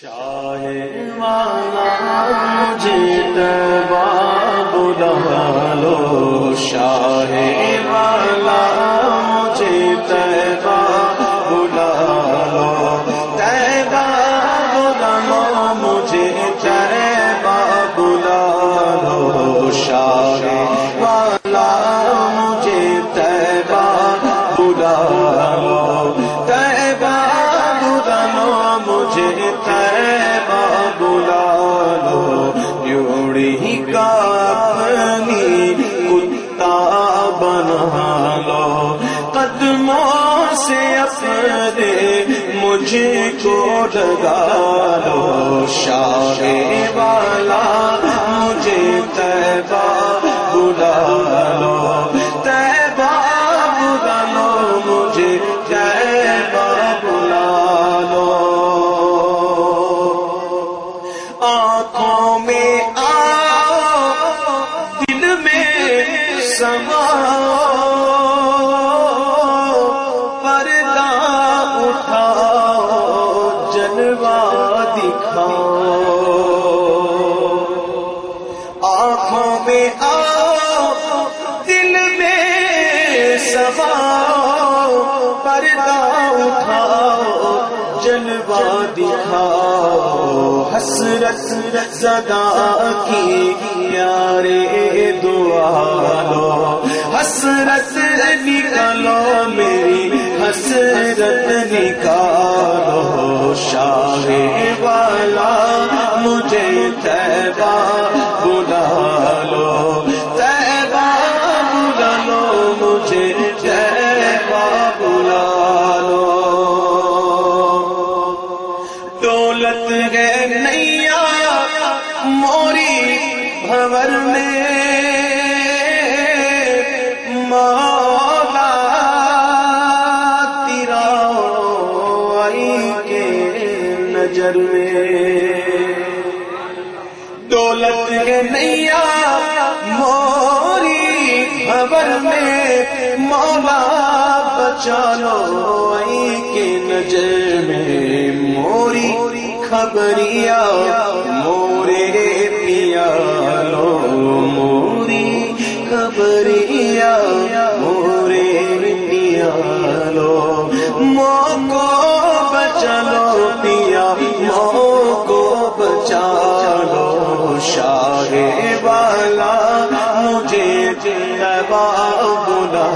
شاہ والا مجھے تبا بلا لو شاہ والا مجھے تبا بلا لو تیبا بلا مجھے تیبا بلا لو شاہ والا سے اپنے مجھے کو لگا لو، شاہ والا مجھے تیبا بلا لو تیبا بلا لو، مجھے تیبا بلا لو۔ آنکھوں میں آؤ، دل میں سماؤ جلوہ دکھاؤ حسرت صدا کی یارے دعا لو حسرت نکالو میری حسرت نکالو موری بھور میں مولا تیرا آئی کے نظر میں۔ دولت ہے نیا موری خبر میں۔ مولا بچا لو آئی کے نظر میں۔ موری خبریا شاہ والا، مجھے تیبا بلا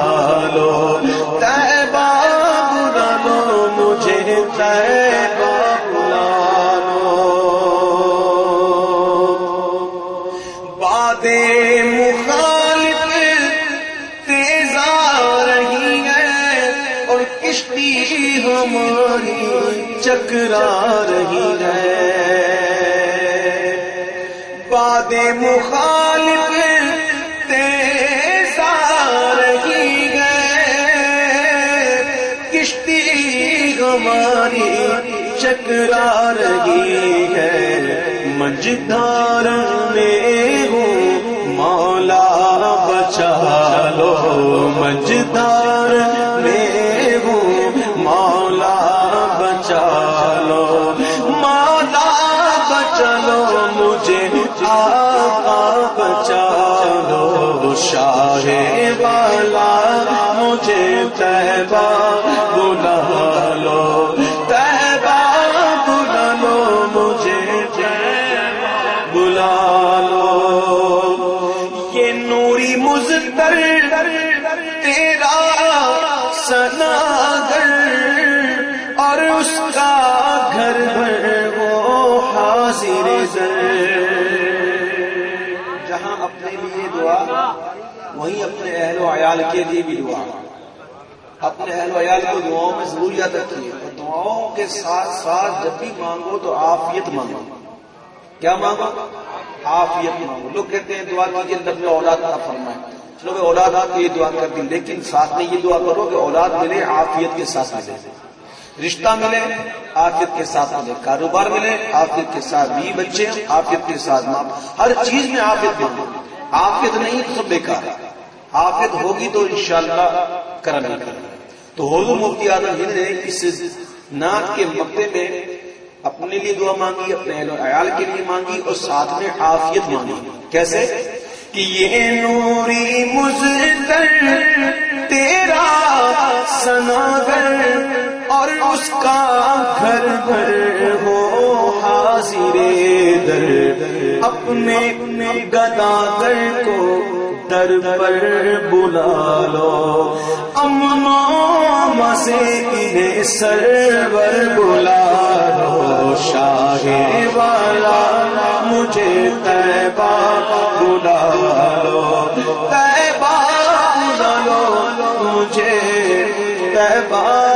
لو تیبا بلا لو، مجھے تیبا بلا لو۔ باد مخالف تیز آ رہی ہے، اور کشتی ہماری چکرا رہی ہے۔ مخالف تیز رہی ہے۔ کشتی ہماری چکرا رہی ہے۔ مجدار میں ہوں، مولا بچا لو مجدار۔ والا، مجھے تیبا بلا لو تیبا بلا لو، مجھے تیبا بلا لو۔ یہ نوری مزدر تیرا سناگر اور اس کا گھر بھر وہ حاضر زر جہاں اپنے لیے وہیں اپنے اہل و عیال کے لیے بھی دعا۔ اپنے اہل و عیال کو دعاؤں میں ضروریات رکھیے دعاؤں کے ساتھ ساتھ جب بھی مانگو تو آفیت مانگو۔ کیا مانگو؟ آفیت مانگو۔ لوگ کہتے ہیں دعا کیجیے اللہ میں اولاد نہ فرمائے۔ چلو بھائی اولاد آپ یہ دعا کر لیکن ساتھ میں یہ دعا کرو کہ اولاد ملے آفیت کے ساتھ ملے۔ رشتہ ملے آفیت کے ساتھ ملے۔ کاروبار ملے آفیت کے ساتھ۔ بھی بچے آفیت کے ساتھ۔ ماں ہر چیز میں آفیت ملے آفیت نہیں تو سب بیکار۔ آفیت ہوگی تو انشاءاللہ کرم ہی کرم تو حضور مفتی اعظم ہند نے اس نعت کے مقدے میں اپنے اپنے لیے دعا مانگی، اپنے اہل و عیال کے لیے مانگی اور ساتھ میں عافیت مانگی۔ کیسے؟ کہ یہ نوری مزدر تیرا سناگر اور اس کا گھر گھر ہو حاضر در۔ اپنے گداگر کو در پر بلا لو۔ اما سے انہیں سرور بلا لو۔ شاہ والا مجھے تیبا بلا لو۔ تیبا بلا لو۔ مجھے تیبا